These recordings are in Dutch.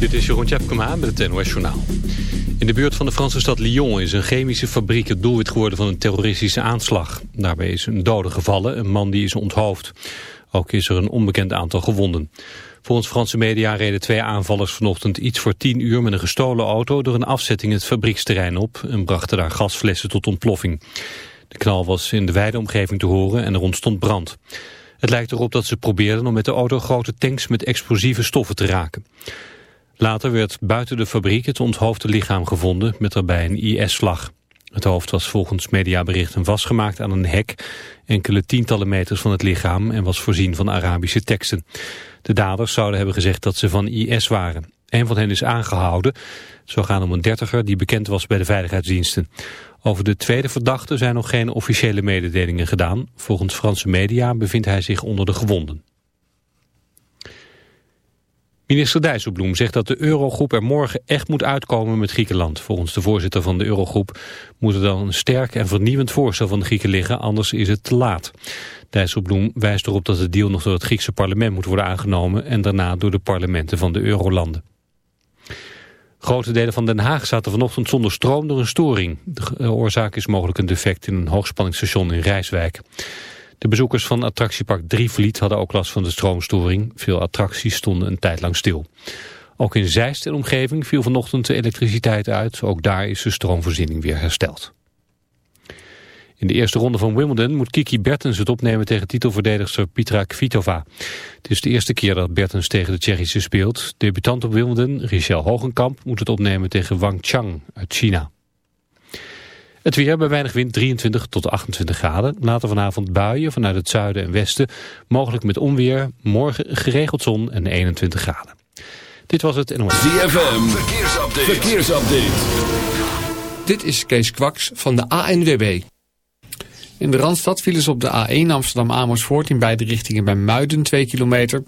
Dit is Jeroen Tjepkema met het NOS Journaal. In de buurt van de Franse stad Lyon is een chemische fabriek het doelwit geworden van een terroristische aanslag. Daarbij is een dode gevallen, een man die is onthoofd. Ook is er een onbekend aantal gewonden. Volgens Franse media reden twee aanvallers vanochtend iets voor tien uur met een gestolen auto door een afzetting het fabrieksterrein op en brachten daar gasflessen tot ontploffing. De knal was in de wijde omgeving te horen en er ontstond brand. Het lijkt erop dat ze probeerden om met de auto grote tanks met explosieve stoffen te raken. Later werd buiten de fabriek het onthoofde lichaam gevonden met daarbij een IS-vlag. Het hoofd was volgens mediaberichten vastgemaakt aan een hek, enkele tientallen meters van het lichaam en was voorzien van Arabische teksten. De daders zouden hebben gezegd dat ze van IS waren. Een van hen is aangehouden. Zou gaan om een dertiger die bekend was bij de veiligheidsdiensten. Over de tweede verdachte zijn nog geen officiële mededelingen gedaan. Volgens Franse media bevindt hij zich onder de gewonden. Minister Dijsselbloem zegt dat de eurogroep er morgen echt moet uitkomen met Griekenland. Volgens de voorzitter van de eurogroep moet er dan een sterk en vernieuwend voorstel van de Grieken liggen, anders is het te laat. Dijsselbloem wijst erop dat de deal nog door het Griekse parlement moet worden aangenomen en daarna door de parlementen van de eurolanden. Grote delen van Den Haag zaten vanochtend zonder stroom door een storing. De oorzaak is mogelijk een defect in een hoogspanningsstation in Rijswijk. De bezoekers van attractiepark Drievliet hadden ook last van de stroomstoring. Veel attracties stonden een tijd lang stil. Ook in Zeist en omgeving viel vanochtend de elektriciteit uit. Ook daar is de stroomvoorziening weer hersteld. In de eerste ronde van Wimbledon moet Kiki Bertens het opnemen tegen titelverdedigster Petra Kvitova. Het is de eerste keer dat Bertens tegen de Tsjechische speelt. Debutant op Wimbledon, Richel Hogenkamp, moet het opnemen tegen Wang Chang uit China. Het weer bij weinig wind 23 tot 28 graden. Later vanavond buien vanuit het zuiden en westen. Mogelijk met onweer. Morgen geregeld zon en 21 graden. Dit was het NOS. ZFM. Verkeersupdate. Verkeersupdate. Dit is Kees Kwaks van de ANWB. In de Randstad vielen ze op de A1 Amsterdam-Amersfoort in beide richtingen bij Muiden 2 kilometer.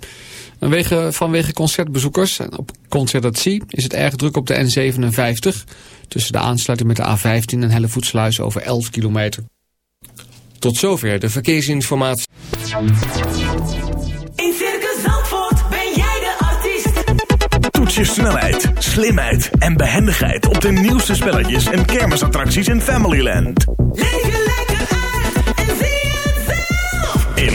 Vanwege, vanwege concertbezoekers en op Concert at Sea is het erg druk op de N57. Tussen de aansluiting met de A15 en Hellevoetsluis over 11 kilometer. Tot zover de verkeersinformatie. In Circus Zandvoort ben jij de artiest. Toets je snelheid, slimheid en behendigheid op de nieuwste spelletjes en kermisattracties in Familyland. Leef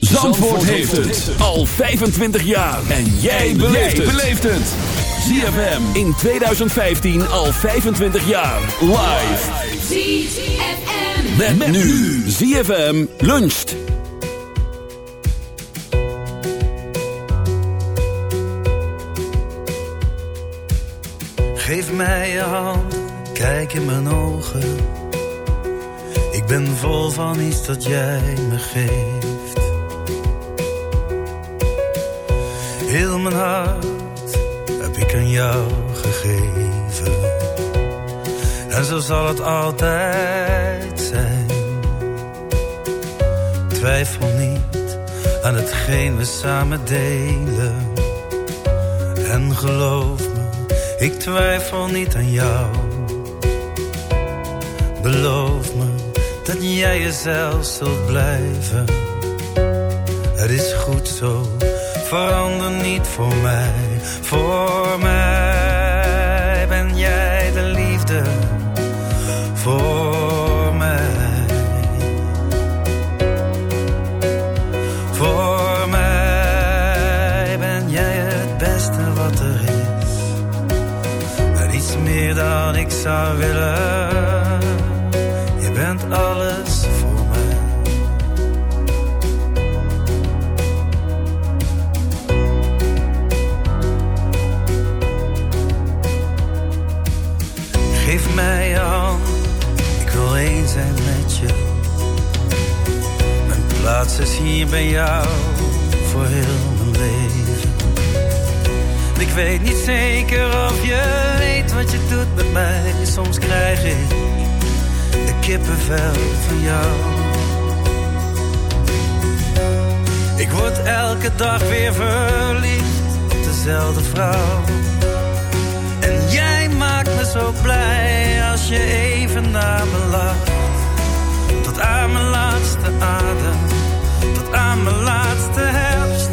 Zandvoort heeft het al 25 jaar. En jij beleeft het. ZFM in 2015 al 25 jaar. Live. ZFM. Met, met nu. ZFM luncht. Geef mij je hand, kijk in mijn ogen. Ik ben vol van iets dat jij me geeft. Heel mijn hart heb ik aan jou gegeven. En zo zal het altijd zijn. Twijfel niet aan hetgeen we samen delen. En geloof me, ik twijfel niet aan jou. Beloof me dat jij jezelf zult blijven. Het is goed zo, verander niet voor mij. Voor mij ben jij de liefde. Voor mij. Voor mij ben jij het beste wat er is. En iets meer dan ik zou willen. Met je. Mijn plaats is hier bij jou voor heel mijn leven. Ik weet niet zeker of je weet wat je doet met mij. Soms krijg ik de kippenvel van jou. Ik word elke dag weer verliefd op dezelfde vrouw. En jij maakt me zo blij als je even naar me lacht. Aan mijn laatste adem, tot aan mijn laatste herfst.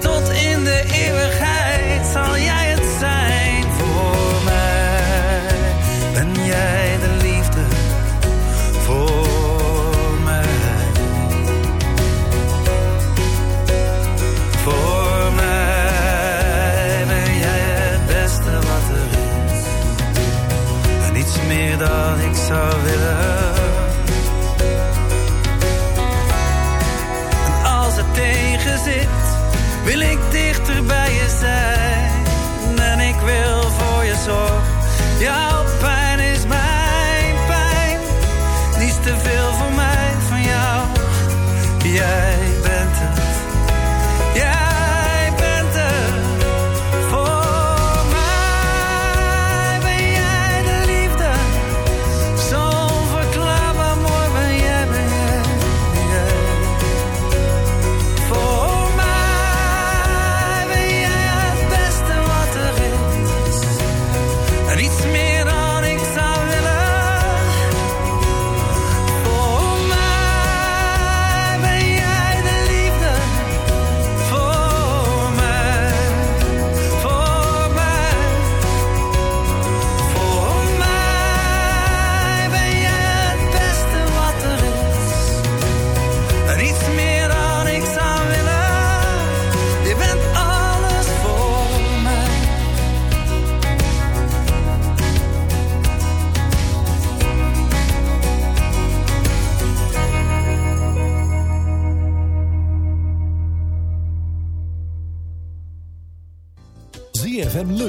Tot in de eeuwigheid zal jij het zijn voor mij. Ben jij de liefde voor mij? Voor mij ben jij het beste wat er is. En niets meer dan ik zou willen. Wil ik dichter bij je zijn.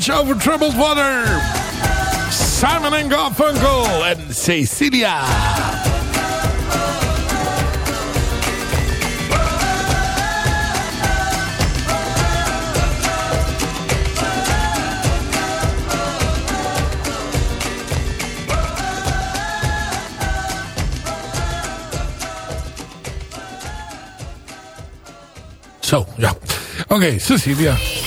Bridge Over Troubled Water. Simon and Garfunkel en Cecilia. Zo, ja. Oké, Cecilia.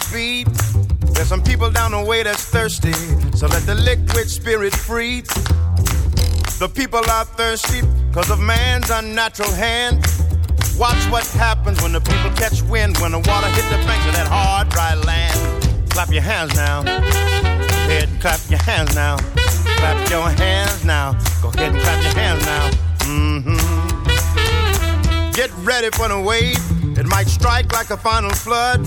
There's some people down the way that's thirsty, so let the liquid spirit free. The people are thirsty because of man's unnatural hand. Watch what happens when the people catch wind, when the water hit the banks of that hard, dry land. Clap your hands now. Go ahead and clap your hands now. Clap your hands now. Go ahead and clap your hands now. Mm-hmm. Get ready for the wave. It might strike like a final flood.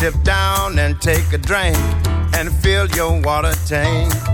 Dip down and take a drink and fill your water tank.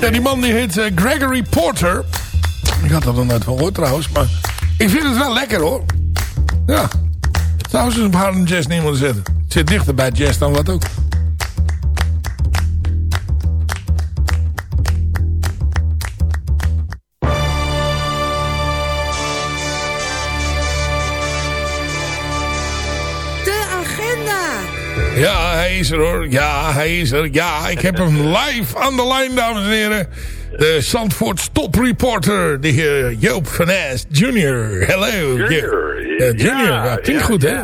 Ja, die man die heet eh, Gregory Porter. Ik had nog nooit van gehoord trouwens. Maar ik vind het wel lekker hoor. Ja. Trouwens eens op Harlem Jazz neer moeten zetten. Het zit dichter bij jazz dan wat ook. Hij is er hoor. Ja, hij is er. Ja, ik heb hem live aan de lijn, dames en heren. De Zandvoort Top Reporter, de heer Joop van Junior. Hello. Junior, Ja, junior. ja, Ja, klinkt ja, goed, hè?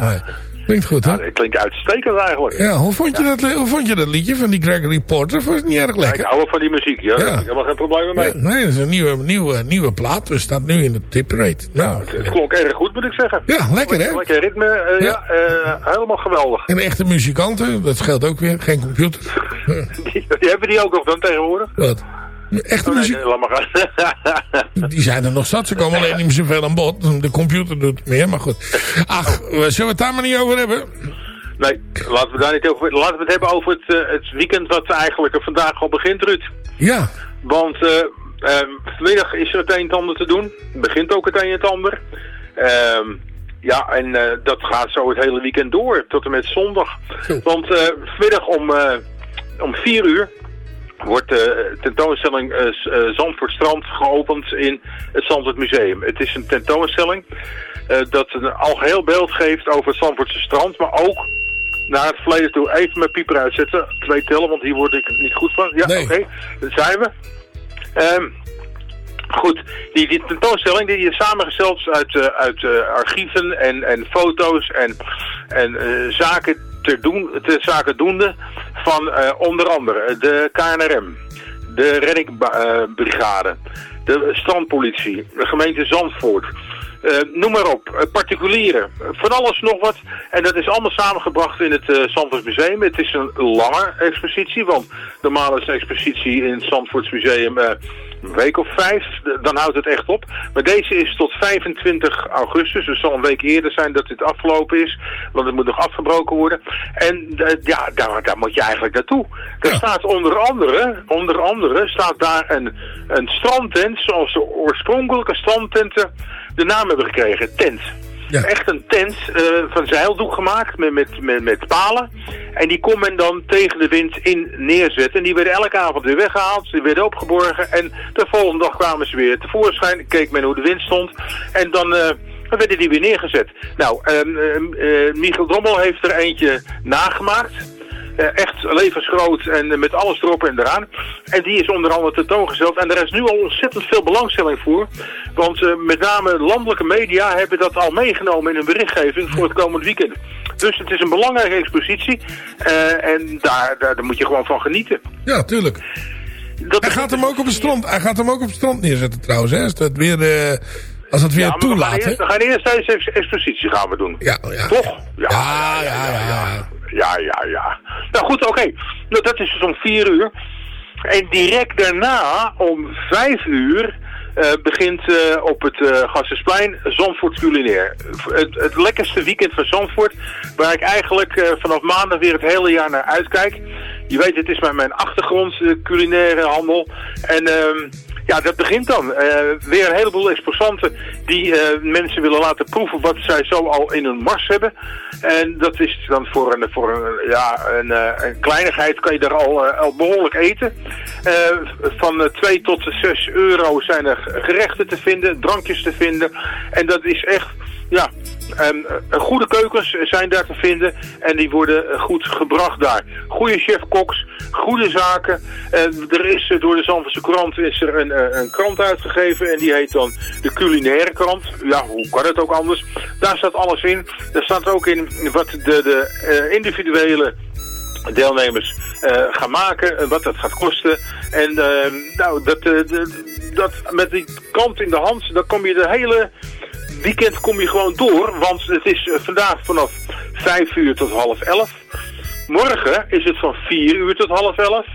Ja. Klinkt goed, hè? Ja, dat klinkt uitstekend eigenlijk. Ja, hoe vond, je dat, hoe vond je dat liedje van die Gregory Porter? Vond je het niet erg Ja, ik lekker? hou wel van die muziek, ja. Daar heb ik helemaal geen problemen mee. Ja, nee, dat is een nieuwe, nieuwe, nieuwe plaat. Dus staat nu in de tiprate. Nou, Het klonk erg goed, moet ik zeggen. Ja, lekker, hè? Lekker ritme, eh, ja, eh, helemaal geweldig. en echte muzikanten, dat geldt ook weer. Geen computer. Die, die hebben die ook nog dan tegenwoordig? Wat? Echte Oh, nee, muziek, nee, laat maar gaan. die zijn er nog zat. Ze komen alleen niet meer zoveel aan bod. De computer doet het meer, maar goed. Ach, zullen we het daar maar niet over hebben? nee, laten we daar niet over... Laten we het hebben over het, eh, het weekend wat eigenlijk vandaag al begint, Ruud. Ja, Want eh, ehm, vanmiddag is er het een en ander te doen. Het begint ook het een en ander. Ehm, ja, en eh, dat gaat zo het hele weekend door, tot en met zondag. Want eh, vanmiddag om, eh, om 4 uur wordt de tentoonstelling eh, eh, Zandvoort Strand geopend in het Zandvoort Museum. Het is een tentoonstelling eh, dat een algeheel beeld geeft over het Zandvoortse strand, maar ook naar het verleden toe. Even mijn pieper uitzetten, twee tellen, want hier word ik niet goed van. Ja, oké, daar zijn we. Ehm, goed, die, die tentoonstelling die is samengesteld uit, eh, uit eh, archieven en, en foto's en, en eh, zaken ter, doen, ter zaken doende van eh, onder andere de KNRM, de reddingbrigade, de strandpolitie, de gemeente Zandvoort. Eh, noem maar op, eh, particulieren, van alles nog wat. En dat is allemaal samengebracht in het uh, Museum. Het is een lange expositie, want normaal is een expositie in het Zandvoorts Museum een week of vijf. Dan houdt het echt op. Maar deze is tot 25 augustus, dus het zal een week eerder zijn dat dit afgelopen is. Want het moet nog afgebroken worden. En eh, ja, daar, daar moet je eigenlijk naartoe. Er staat onder andere, onder andere staat daar een, een strandtent, zoals de oorspronkelijke strandtenten de naam hebben gekregen, tent. Echt een tent eh, van zeildoek gemaakt met, met, met, met palen. En die kon men dan tegen de wind in neerzetten. En die werden elke avond weer weggehaald. Die werden opgeborgen. En de volgende dag kwamen ze weer tevoorschijn. Keek men hoe de wind stond. En dan... eh, werden die weer neergezet. Nou, ehm, ehm, eh, Michiel Drommel heeft er eentje nagemaakt. Eh, echt levensgroot en met alles erop en eraan. En die is onder andere tentoongesteld. En er is nu al ontzettend veel belangstelling voor. Want eh, met name landelijke media hebben dat al meegenomen in hun berichtgeving voor het komend weekend. Dus het is een belangrijke expositie. eh, en daar, daar, daar moet je gewoon van genieten. Ja, tuurlijk. hij gaat hem ook op het strand. Hij gaat hem ook op het strand neerzetten trouwens. Hè, als dat weer, als het weer Ja, we toelaat. hè. we gaan eerst deze ex- expositie gaan we doen. Ja, ja. Toch? Ja, ja, ja, ja. Ja, ja, ja. Nou goed, oké. Nou, dat is dus om vier uur. En direct daarna, om vijf uur, eh, begint eh, op het Gassersplein Zandvoort culinair. Het, het lekkerste weekend van Zandvoort, waar ik eigenlijk vanaf maandag weer het hele jaar naar uitkijk. Je weet, het is mijn, mijn achtergrond, culinaire handel. En ehm, ja, dat begint dan. Eh, weer een heleboel exposanten die eh, mensen willen laten proeven wat zij zo al in hun mars hebben. En dat is dan voor een, voor een, ja, een, eh, een kleinigheid kan je daar al, eh, behoorlijk eten. Van eh, 2 tot 6 euro zijn er gerechten te vinden, drankjes te vinden. En dat is echt, ja, eh, goede keukens zijn daar te vinden en die worden eh, goed gebracht daar. Goede chef-koks, goede zaken. En er is eh, door de Zandvoortse krant is er een, een krant uitgegeven en die heet dan de culinaire krant. Ja, hoe kan het ook anders? Daar staat alles in. Daar staat ook in wat de, de individuele deelnemers gaan maken, en wat dat gaat kosten. En nou, dat, dat met die kant in de hand, dan kom je de hele weekend kom je gewoon door. Want het is eh, vandaag vanaf 5 uur tot half 11. Morgen is het van 4 uur tot half 11.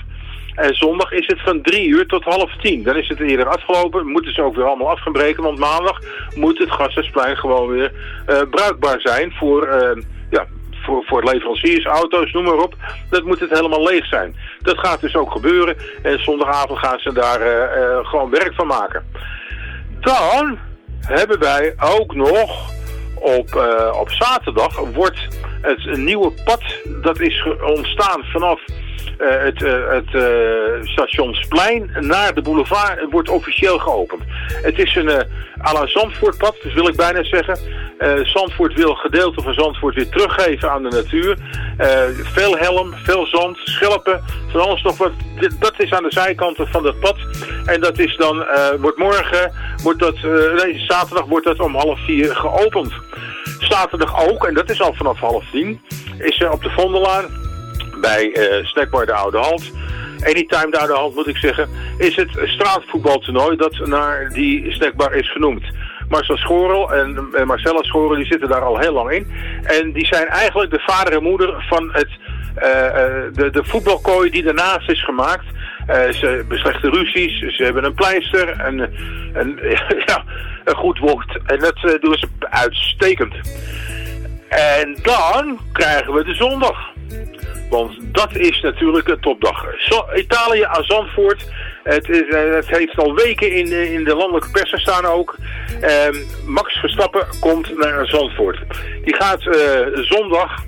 En zondag is het van 3 uur tot half 10. Dan is het eerder afgelopen. Moeten ze ook weer allemaal af gaan breken. Want maandag moet het Gasthuisplein gewoon weer eh, bruikbaar zijn voor, eh, ja, voor, voor leveranciers, auto's, noem maar op. Dat moet het helemaal leeg zijn. Dat gaat dus ook gebeuren. En zondagavond gaan ze daar eh, gewoon werk van maken. Dan hebben wij ook nog op, eh, op zaterdag wordt het een nieuwe pad dat is ontstaan vanaf het, eh, het eh, stationsplein naar de boulevard wordt officieel geopend. Het is een à la Zandvoortpad, dus wil ik bijna zeggen. Eh, Zandvoort wil gedeelte van Zandvoort weer teruggeven aan de natuur. Eh, veel helm, veel zand, schelpen, van alles nog wat. Dat is aan de zijkanten van dat pad. En dat is dan, eh, wordt morgen, wordt dat, eh, nee, zaterdag wordt dat om half vier geopend. Zaterdag ook, en dat is al vanaf half tien, is op de Vondelaan bij eh Snackbar de Oude Halt. Anytime de Oude Halt moet ik zeggen, is het straatvoetbaltoernooi dat naar die snackbar is genoemd. Marcel Schorel en eh, Marcella Schorel die zitten daar al heel lang in. En die zijn eigenlijk de vader en moeder van het, eh, eh, de, de voetbalkooi die daarnaast is gemaakt. Eh, ze beslechten ruzies, ze hebben een pleister en een, ja, een goed woord. En dat eh, doen ze uitstekend. En dan krijgen we de zondag. Want dat is natuurlijk een topdag. Zo- Italië aan Zandvoort. Het, is, eh, het heeft al weken in, de- in de landelijke pers gestaan ook. Ehm, Max Verstappen komt naar Zandvoort. Die gaat eh, zondag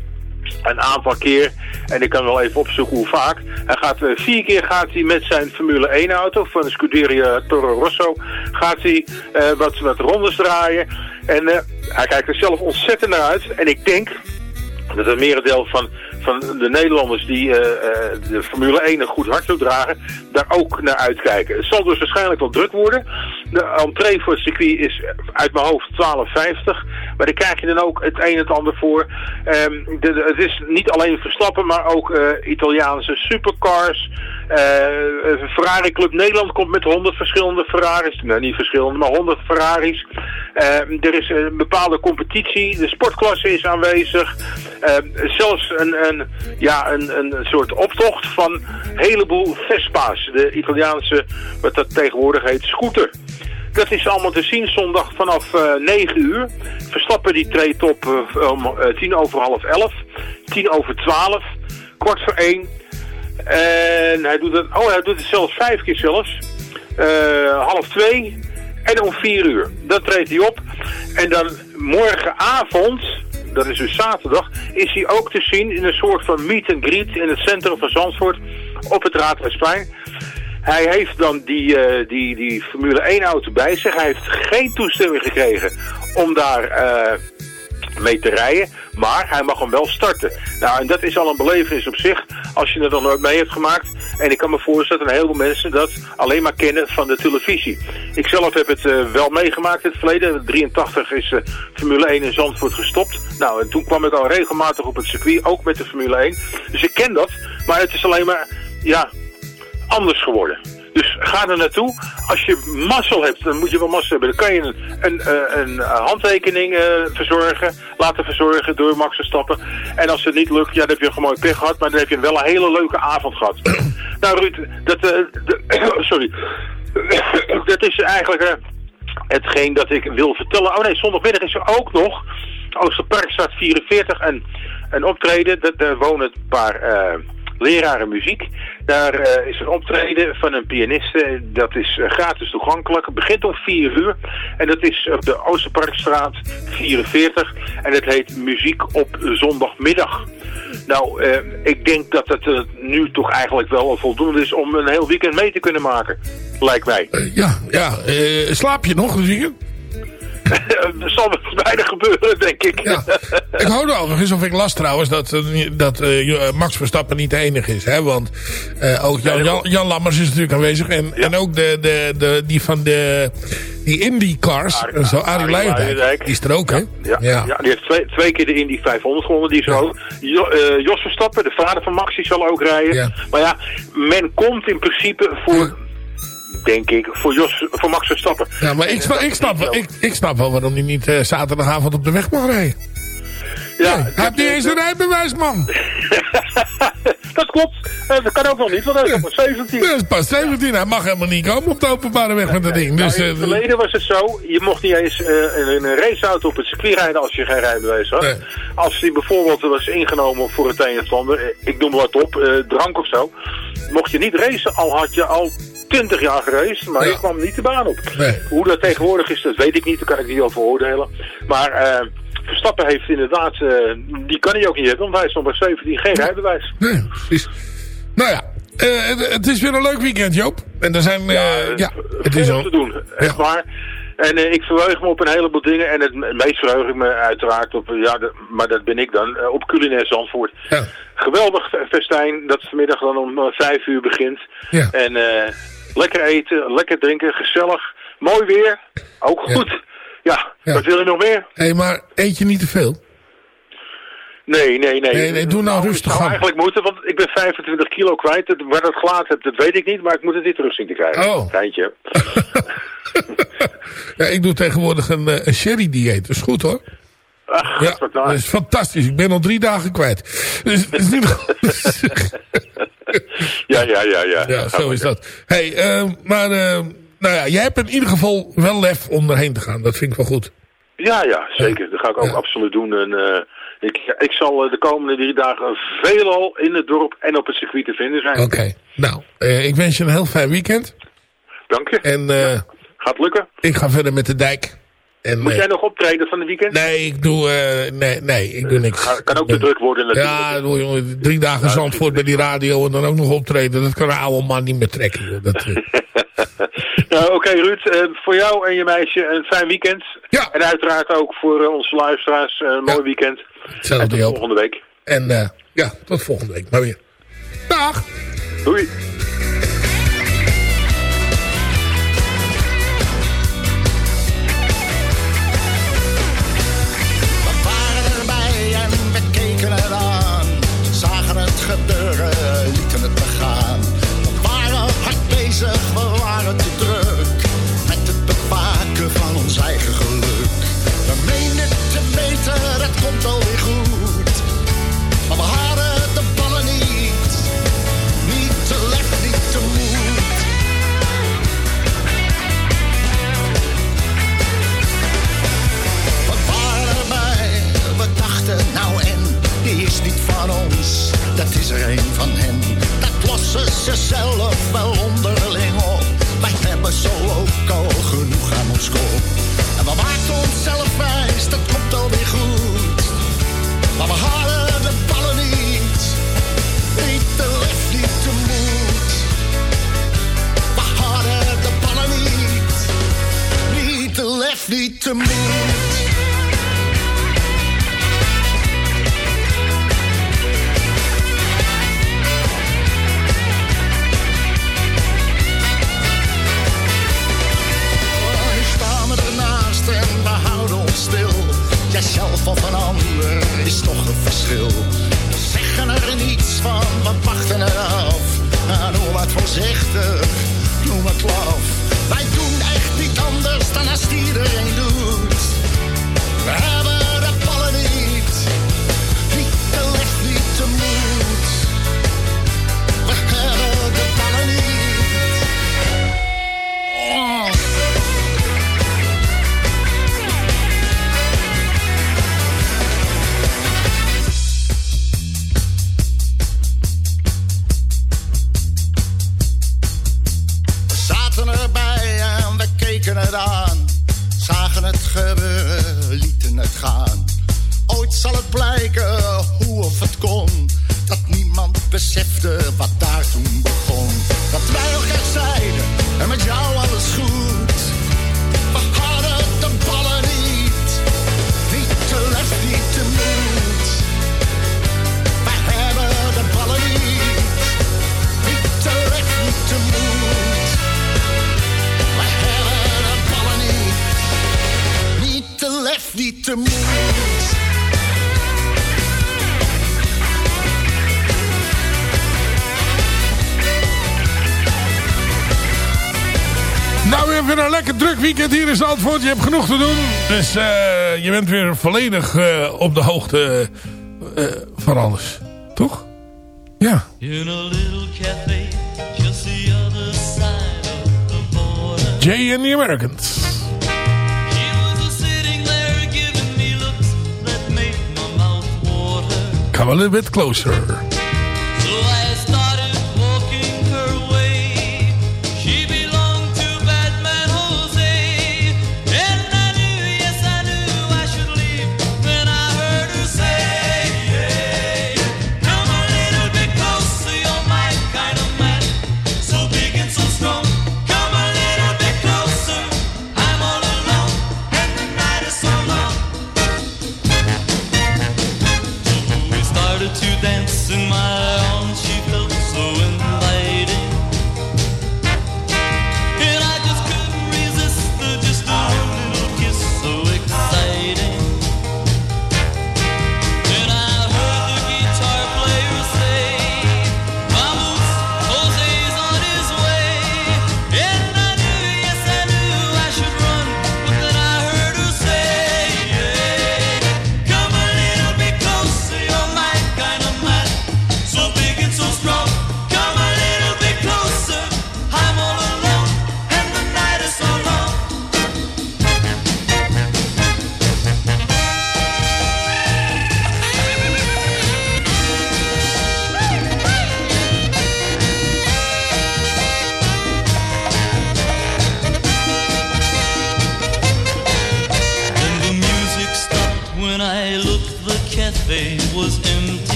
een aantal keer, en ik kan wel even opzoeken hoe vaak. Hij gaat eh, vier keer gaat hij met zijn Formule 1 auto van de Scuderia Toro Rosso, gaat hij eh, wat, wat rondes draaien. En eh, hij kijkt er zelf ontzettend naar uit. En ik denk dat een merendeel van, van de Nederlanders die eh, eh, de Formule 1 een goed hart wil dragen, daar ook naar uitkijken. Het zal dus waarschijnlijk wel druk worden. De entree voor het circuit is uit mijn hoofd 12,50. Maar daar krijg je dan ook het een en het ander voor. Ehm, de, het is niet alleen Verstappen, maar ook eh, Italiaanse supercars. Eh, Ferrari Club Nederland komt met 100 verschillende Ferraris. Nou, niet verschillende, maar 100 Ferraris. Ehm, er is een bepaalde competitie. De sportklasse is aanwezig. Ehm, zelfs een, een, ja, een, een soort optocht van een heleboel Vespa's. De Italiaanse, wat dat tegenwoordig heet, scooter. Dat is allemaal te zien zondag vanaf eh 9 uur. Verstappen die treedt op eh, om eh, tien over half 11, tien over 12, kwart voor 1. En hij doet het, oh hij doet het zelfs vijf keer zelfs. Eh, half 2 en om 4 uur. Dan treedt hij op. En dan morgenavond, dat is dus zaterdag, is hij ook te zien in een soort van meet and greet in het centrum van Zandvoort op het Raadhuisplein. Hij heeft dan die, eh, die, die Formule 1 auto bij zich. Hij heeft geen toestemming gekregen om daar eh, mee te rijden. Maar hij mag hem wel starten. Nou, en dat is al een belevenis op zich als je het dan nooit mee hebt gemaakt. En ik kan me voorstellen dat een heleboel mensen dat alleen maar kennen van de televisie. Ik zelf heb het eh, wel meegemaakt in het verleden. In 83 is Formule 1 in Zandvoort gestopt. Nou, en toen kwam ik al regelmatig op het circuit, ook met de Formule 1. Dus ik ken dat, maar het is alleen maar, ja, anders geworden. Dus ga er naartoe. Als je mazzel hebt, dan moet je wel mazzel hebben. Dan kan je een, een, eh, een, eh, handtekening eh, verzorgen, laten verzorgen door Max Verstappen. En als het niet lukt, ja, dan heb je gewoon mooi pech gehad, maar dan heb je wel een hele leuke avond gehad. nou Ruud, dat, de- sorry. dat is eigenlijk hetgeen dat ik wil vertellen. Oh nee, zondagmiddag is er ook nog, Oosterparkstraat 44, een, een optreden. Dat, daar wonen een paar... leraren muziek. Daar eh, is een optreden van een pianiste. Dat is eh, gratis toegankelijk. Het begint om 4 uur. En dat is op de Oosterparkstraat 44. En het heet Muziek op zondagmiddag. Nou, eh, ik denk dat het eh, nu toch eigenlijk wel voldoende is om een heel weekend mee te kunnen maken. Lijkt mij. Ja, ja. eh, slaap je nog, Zingen? Er zal weinig gebeuren, denk ik. Ik hoorde overigens, of ik las trouwens, dat, eh, dat eh, Max Verstappen niet de enige is. Hè? Want eh, ook Jan, Jan, Jan Lammers is natuurlijk aanwezig. En, en ook de, de, de, die van de die IndyCars, Arie, zo Arie Arie Luijendijk. die is er ook, hè? Ja, ja. die heeft twee, twee keer de Indy 500 gewonnen. Die is ook. Jo, eh, Jos Verstappen, de vader van Max, die zal ook rijden. Maar ja, men komt in principe voor, denk ik, voor, Jos, voor Max Verstappen. Ja, maar ik ik snap, ik, ik snap wel waarom hij niet eh, zaterdagavond op de weg mag rijden. Ja, hij heeft niet eens een rijbewijs, man. dat klopt. Eh, dat kan ook nog niet, want hij is maar 17. Dat is pas 17. Hij mag helemaal niet komen op de openbare weg met dat ding. Dus, Nou, in het eh, verleden was het zo, je mocht niet eens in een raceauto op het circuit rijden als je geen rijbewijs had. Als die bijvoorbeeld was ingenomen voor het een of het ander, ik noem wat op, drank of zo, mocht je niet racen, al had je al 20 jaar geraced, maar je kwam niet de baan op. Hoe dat tegenwoordig is, dat weet ik niet, daar kan ik niet over oordelen. Maar eh, Verstappen heeft inderdaad, eh, die kan hij ook niet hebben, want hij is nog maar 17, geen rijbewijs. Nee, precies. Nou ja, eh, het, is weer een leuk weekend, Joop. En er zijn... eh, ja, het is al... te doen, echt waar. En ik verheug me op een heleboel dingen. En het me- meest verheug ik me uiteraard op, ja, maar dat ben ik dan, op culinair Zandvoort. Geweldig fe- festijn dat vanmiddag dan om vijf uur begint. Ja. En lekker eten, lekker drinken, gezellig. Mooi weer, ook goed. Ja, wat wil je nog meer? Hé, maar eet je niet te veel? Nee, nee, nee. Nee, nee, doe nou rustig Ik zou aan. eigenlijk moeten, want ik ben 25 kilo kwijt. Het- Waar dat gelaat heb, dat weet ik niet, maar ik moet het niet terug zien te krijgen. Oh. Geintje. Ja, ik doe tegenwoordig een, eh, een sherry-dieet. Dat is goed, hoor. Ach, ja, dat is fantastisch. Ik ben al drie dagen kwijt. Dus is niet Ja, ja, ja, ja. Ja, zo is dat. Hey, eh, maar eh, nou ja, jij hebt in ieder geval wel lef om erheen te gaan. Dat vind ik wel goed. Ja, ja, zeker. Dat ga ik ook absoluut doen. En, eh, ik, ik zal eh, de komende drie dagen veelal in het dorp en op het circuit te vinden zijn. Oké, nou, eh, ik wens je een heel fijn weekend. dank je. En eh, Gaat lukken. ik ga verder met de dijk. En, Moet jij nog optreden van de weekend? Nee, ik doe, nee, nee, ik doe niks. Kan- kan ook te druk worden natuurlijk. Ja, doe, jongen, drie dagen Zandvoort bij die radio en dan ook nog optreden. Dat kan een oude man niet meer trekken. Dat, Nou, oké Ruud, eh, voor jou en je meisje een fijn weekend. Ja. En uiteraard ook voor eh, onze luisteraars eh, een mooi weekend. hetzelfde en tot volgende week. En eh, ja, tot volgende week maar weer. Dag! Doei! We waren erbij en we keken het aan. Zagen het gebeuren, lieten het begaan. We waren hard bezig, we waren druk weekend hier in Zandvoort. Je hebt genoeg te doen. Dus eh, je bent weer volledig eh, op de hoogte eh, van alles. Toch? Ja. In a little cafe, just the other side of the border. Jay and the Americans. Come a little bit closer.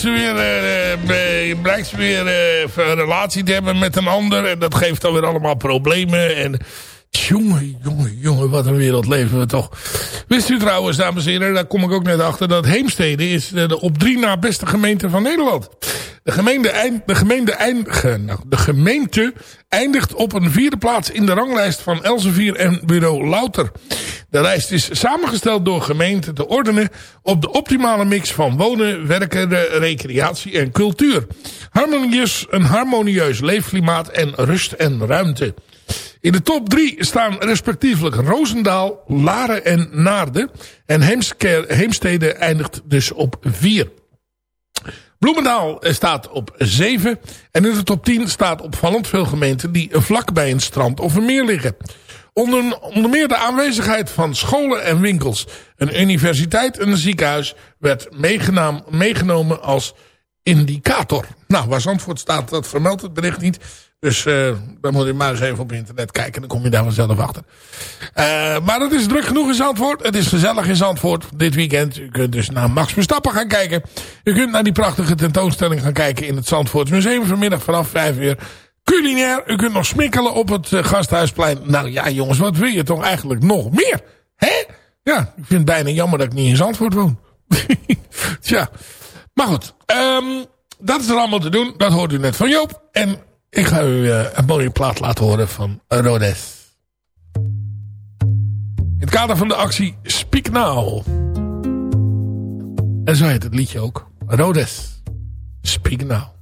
Blijkt ze weer, eh, eh, blijkt ze weer eh, een relatie te hebben met een ander. En dat geeft dan weer allemaal problemen. En jongen, jongen, jongen, wat een wereld leven we toch. Wist u trouwens, dames en heren, daar kom ik ook net achter, dat Heemstede is de op drie na beste gemeente van Nederland. De gemeente, eind, de, gemeente eind, nou, de gemeente eindigt op een vierde plaats in de ranglijst van Elsevier en bureau Louter. De lijst is samengesteld door gemeenten te ordenen op de optimale mix van wonen, werken, recreatie en cultuur. Harmonieus, een harmonieus leefklimaat en rust en ruimte. In de top 3 staan respectievelijk Roosendaal, Laren en Naarden. En Heemstede eindigt dus op 4. Bloemendaal staat op 7. En in de top 10 staat opvallend veel gemeenten die vlak bij een strand of een meer liggen. Onder, onder meer de aanwezigheid van scholen en winkels, een universiteit en een ziekenhuis werd meegenomen als indicator. Nou, waar Zandvoort staat, dat vermeldt het bericht niet. Dus uh, dan moet je maar eens even op internet kijken. Dan kom je daar vanzelf achter. Uh, maar het is druk genoeg in Zandvoort. Het is gezellig in Zandvoort dit weekend. U kunt dus naar Max Verstappen gaan kijken. U kunt naar die prachtige tentoonstelling gaan kijken in het Zandvoorts Museum. Vanmiddag vanaf 5 uur. Culinair. U kunt nog smikkelen op het uh, Gasthuisplein. Nou ja jongens, wat wil je toch eigenlijk nog meer? Hè? Ja, ik vind het bijna jammer dat ik niet in Zandvoort woon. Tja. Maar goed. Um, dat is er allemaal te doen. Dat hoort u net van Joop. En ik ga u uh, een mooie plaat laten horen van Rodes. In het kader van de actie Speak Now. En zo heet het liedje ook. Rodes. Speak Now.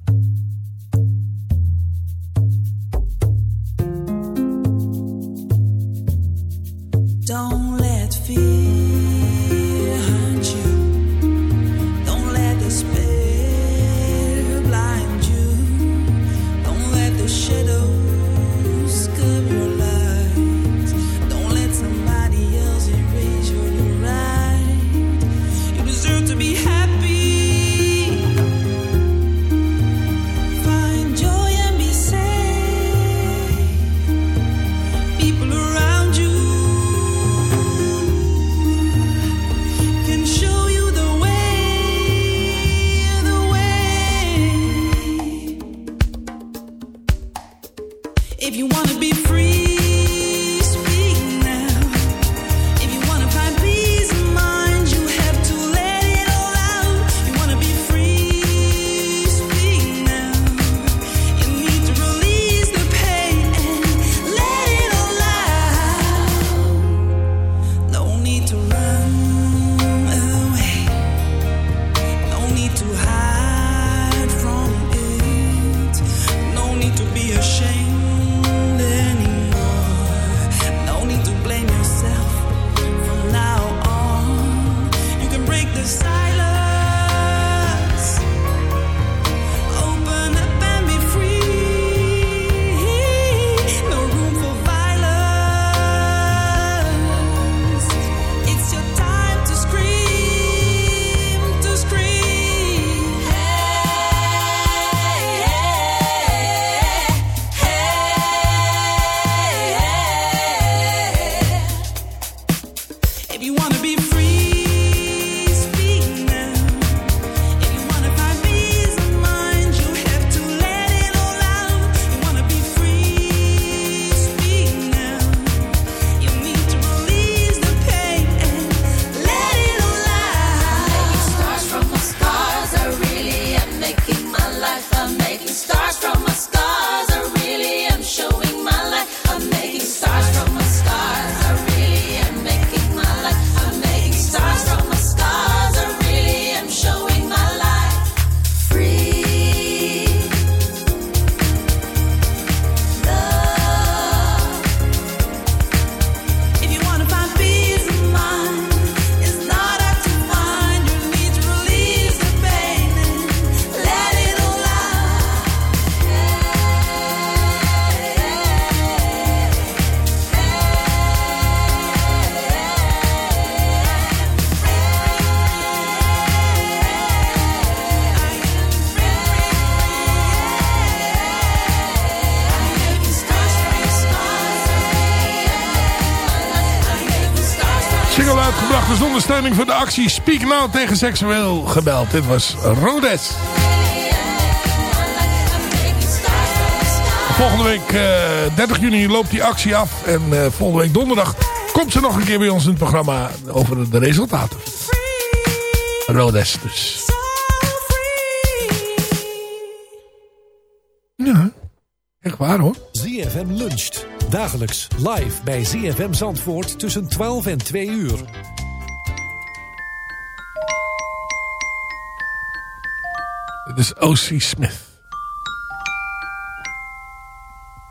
Voor de actie Speak Now tegen seksueel geweld. Dit was Rodes. Volgende week, eh 30 juni, loopt die actie af. En eh, volgende week donderdag komt ze nog een keer bij ons in het programma over de resultaten. Rodes dus. Ja, echt waar hoor. ZFM luncht. Dagelijks live bij ZFM Zandvoort tussen 12 en 2 uur. Dit is O.C. Smith.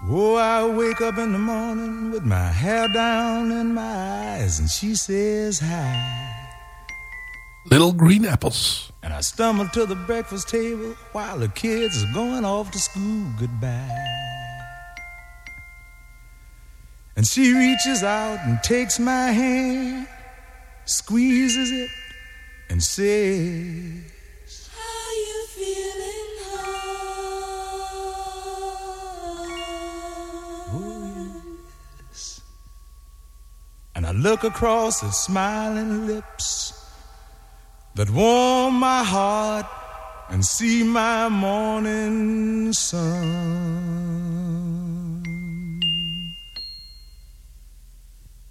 Oh, I wake up in the morning with my hair down in my eyes, and she says hi. Little Green Apples. And I stumble to the breakfast table while the kids are going off to school goodbye. And she reaches out and takes my hand, squeezes it, and says, And I look across her smiling lips that warm my heart and see my morning sun.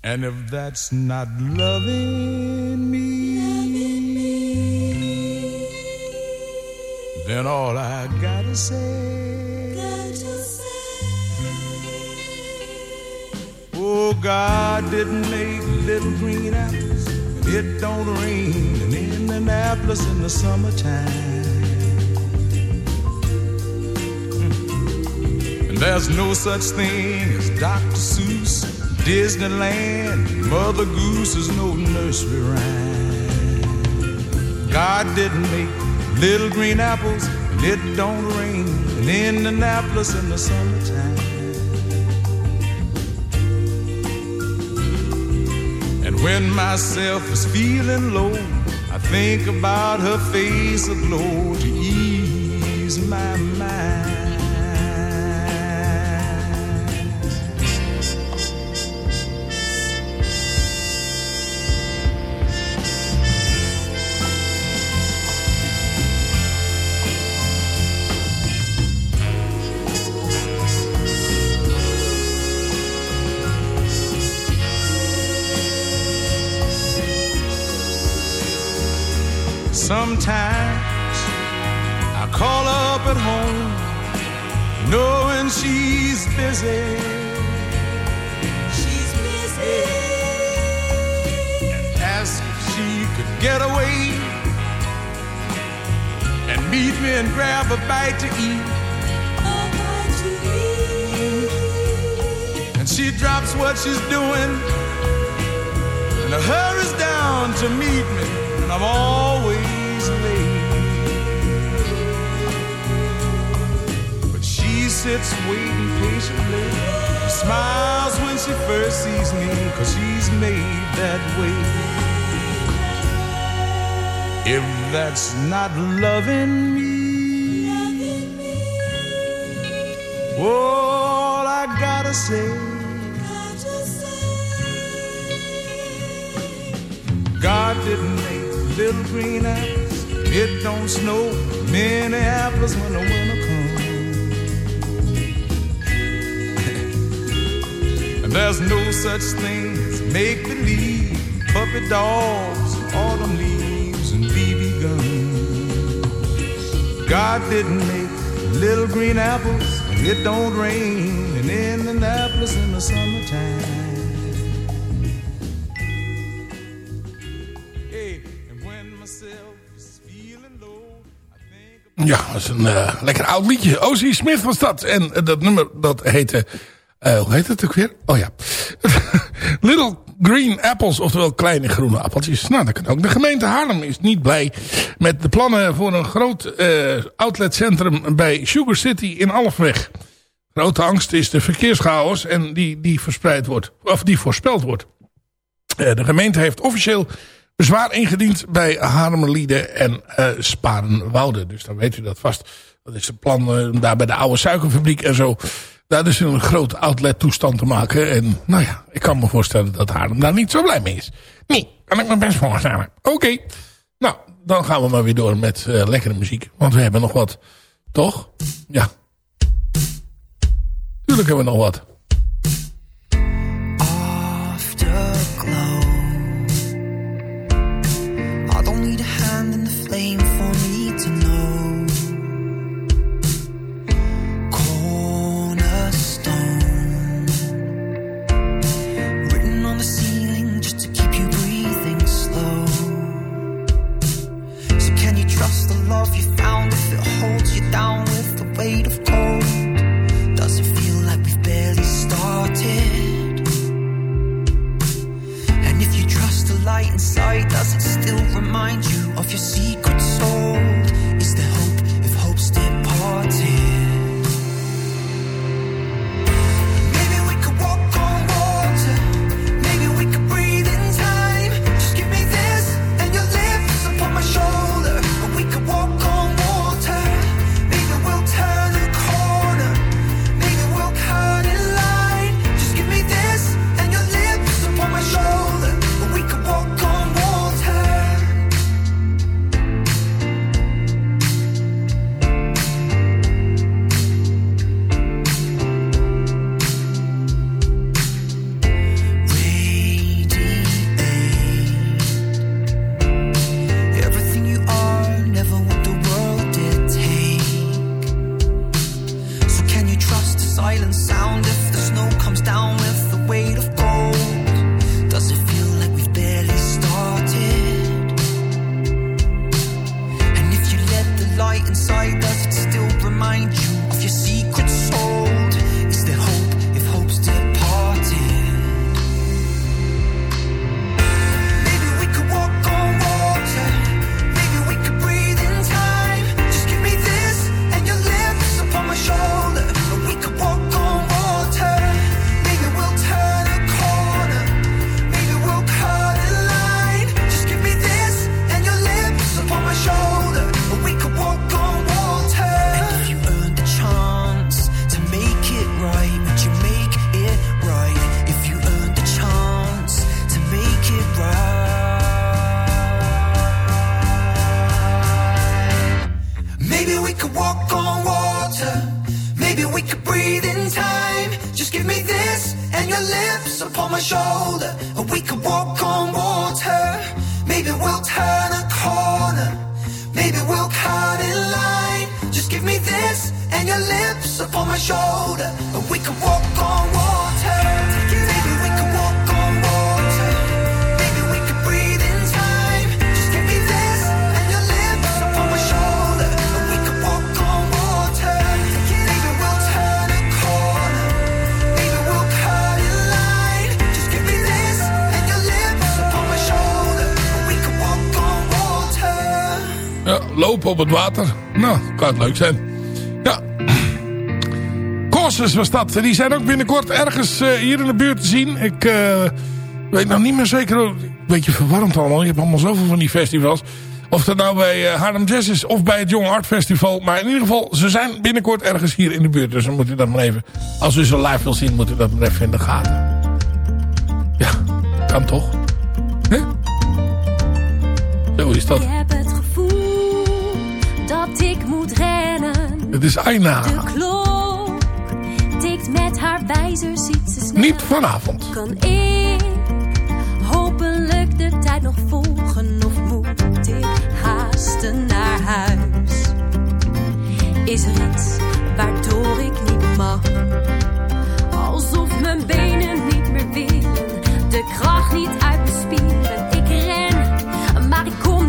And if that's not loving me, then all I gotta say. God didn't make little green apples. and It don't rain in Indianapolis in the summertime. And there's no such thing as Dr. Seuss, Disneyland, Mother Goose is no nursery rhyme. God didn't make little green apples. and It don't rain in Indianapolis in the summertime. When myself is feeling low, I think about her face aglow to ease my mind. Sometimes I call up at home, knowing she's busy. She's busy. And ask if she could get away and meet me and grab a bite to eat. And she drops what she's doing and hurries down to meet me, and I'm always sits waiting patiently. Smiles when she first sees me, cause she's made that way. If that's not loving me, all I gotta say. God didn't make little green apples. It don't snow Minneapolis when the winter There's no such thing as make believe, puppy dogs, autumn leaves, and BB guns. God didn't make little green apples, and it don't rain in Indianapolis in the summertime. And. Ja, dat is een uh, lekker oud liedje. O.C. Smith was dat. En uh, dat nummer dat heette... Uh, hoe heet het ook weer? Oh ja. Little Green Apples, oftewel kleine groene appeltjes. Nou, dat kan ook. De gemeente Haarlem is niet blij met de plannen voor een groot uh, outletcentrum bij Sugar City in Alfweg. Grote angst is de verkeerschaos en die, die verspreid wordt, of die voorspeld wordt. Uh, de gemeente heeft officieel bezwaar ingediend bij Haarlemmerlieden en uh. Dus dan weet u dat vast. Dat is het plan daar bij de oude suikerfabriek en zo daar dus een groot outlet toestand te maken. En nou ja, ik kan me voorstellen dat Haarlem daar niet zo blij mee is. Nee. Kan ik me best voorstellen. Oké. Nou, dan gaan we maar weer door met eh, lekkere muziek. Want we hebben nog wat. Toch? Ja. Tuurlijk hebben we nog wat. afterglow. I don't need a hand in the flame inside, it still remind you op het water. Nou, kan het leuk zijn. Ja. Courses was dat. Die zijn ook binnenkort ergens eh, hier in de buurt te zien. Ik eh, weet nog niet meer zeker. Een beetje verwarrend allemaal. Je hebt allemaal zoveel van die festivals. Of dat nou bij eh, Haarlem Jazz is of bij het Young Art Festival. Maar in ieder geval, ze zijn binnenkort ergens hier in de buurt. Dus dan moet u dat maar even... Als u ze live wil zien, moet u dat maar even in de gaten. Ja, kan toch? Zo is dat. Het is Aina. De klok tikt met haar wijzer, ziet ze snel. Niet vanavond. Kan ik hopelijk de tijd nog volgen of moet ik haasten naar huis? Is er iets waardoor ik niet mag? Alsof mijn benen niet meer willen, de kracht niet uit mijn spieren. Ik ren, maar ik kom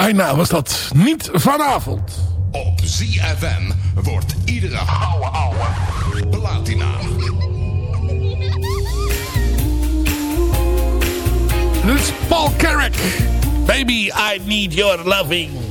Aina was dat niet vanavond. Op ZFM wordt iedere ouwe ouwe platina. Dit Paul Carrick. Baby, I need your loving.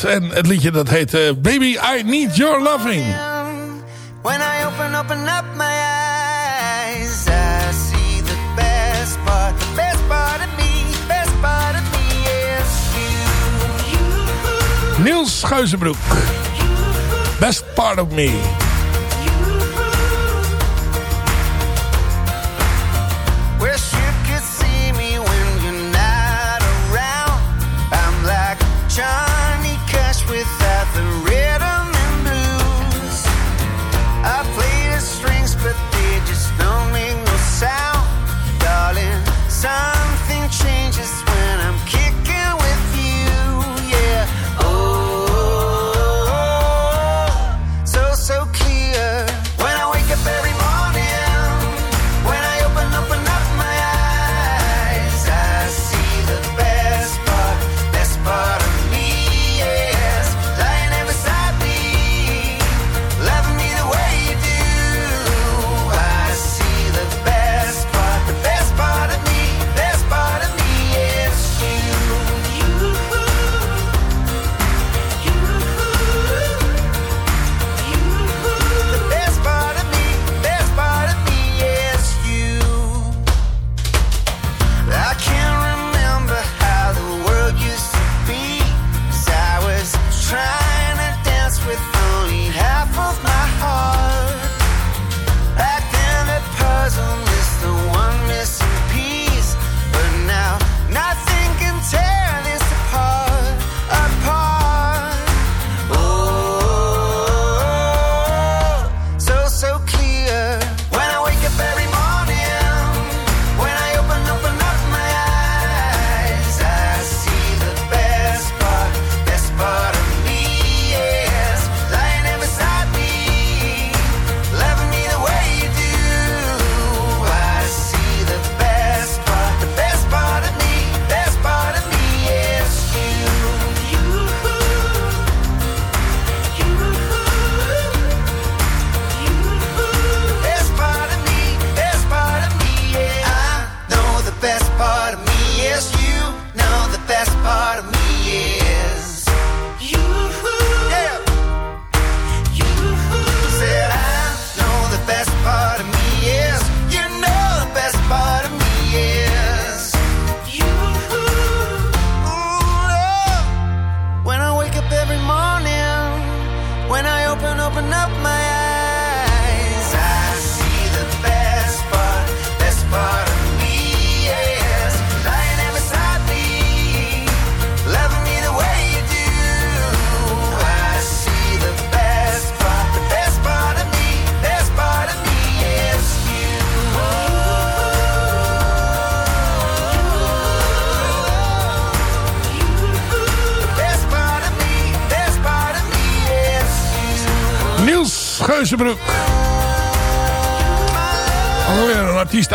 En het liedje dat heet uh, Baby I Need Your Loving. When I open, open up my eyes, I see the best part, the best part of me, best part of me is you. you. Niels Schuizenbroek. Best part of me.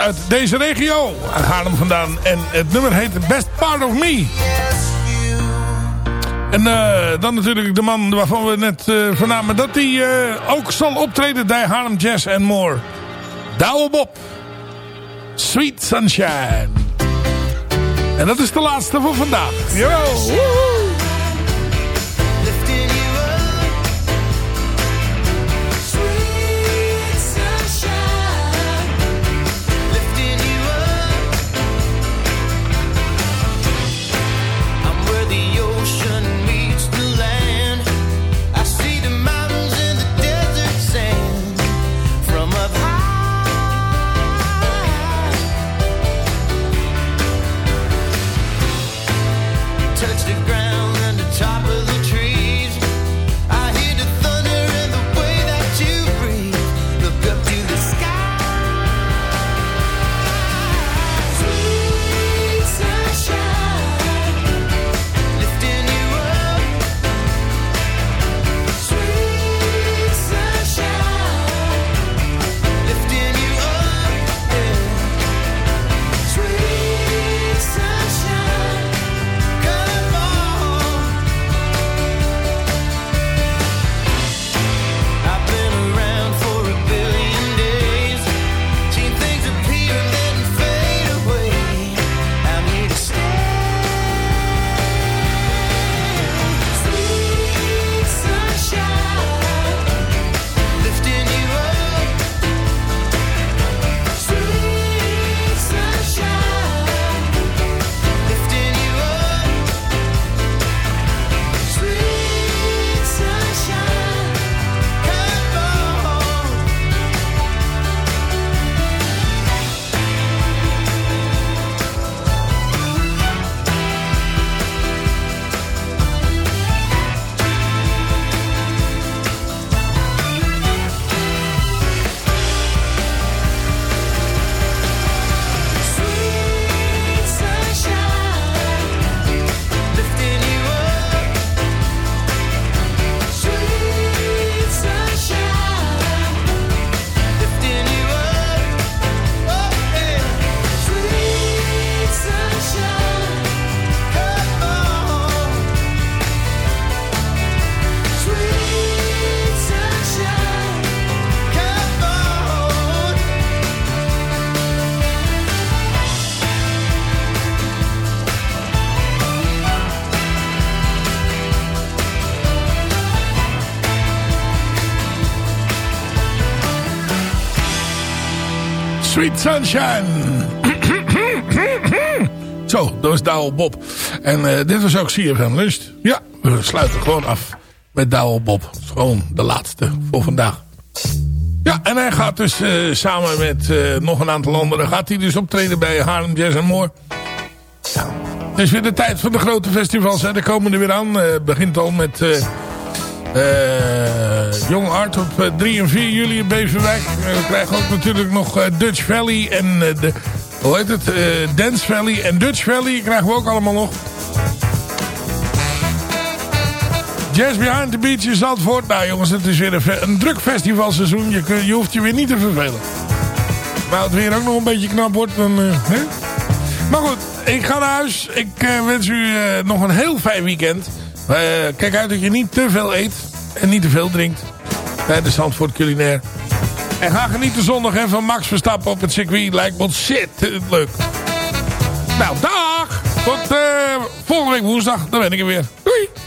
Uit deze regio. Uit Haarlem vandaan. En het nummer heet Best Part of Me. En eh, dan natuurlijk de man waarvan we net uh, vernamen dat hij uh, ook zal optreden bij Haarlem Jazz and More. Douwe Bob. Sweet Sunshine. En dat is de laatste voor vandaag. Jawel. Sweet Sunshine. Zo, dat was Douwe Bob. En uh, dit was ook CFM Lunch. Ja, we sluiten gewoon af met Douwe Bob. Gewoon de laatste voor vandaag. Ja, en hij gaat dus uh, samen met uh, nog een aantal anderen... gaat hij dus optreden bij Haarlem Jazz More. Ja, het is weer de tijd van de grote festivals. Hè. De komen er weer aan. Het begint al met... Uh, Jong Art op 3 en 4 juli in Beverwijk. we krijgen ook natuurlijk nog Dutch Valley en de, hoe heet het? Dance Valley en Dutch Valley krijgen we ook allemaal nog. Jazz Behind the Beach in Zandvoort. Nou jongens, het is weer een, druk festivalseizoen. Je, je hoeft je weer niet te vervelen. Maar het weer ook nog een beetje knap wordt, dan... Hè? Maar goed, ik ga naar huis. Ik wens u nog een heel fijn weekend. Uh, kijk uit dat je niet te veel eet en niet te veel drinkt. Bij de Zandvoort Culinair. En ga genieten zondag hè, van Max Verstappen op het circuit. Lijkt me ontzettend leuk. Nou, dag! Tot uh, volgende week woensdag. Dan ben ik er weer. Doei!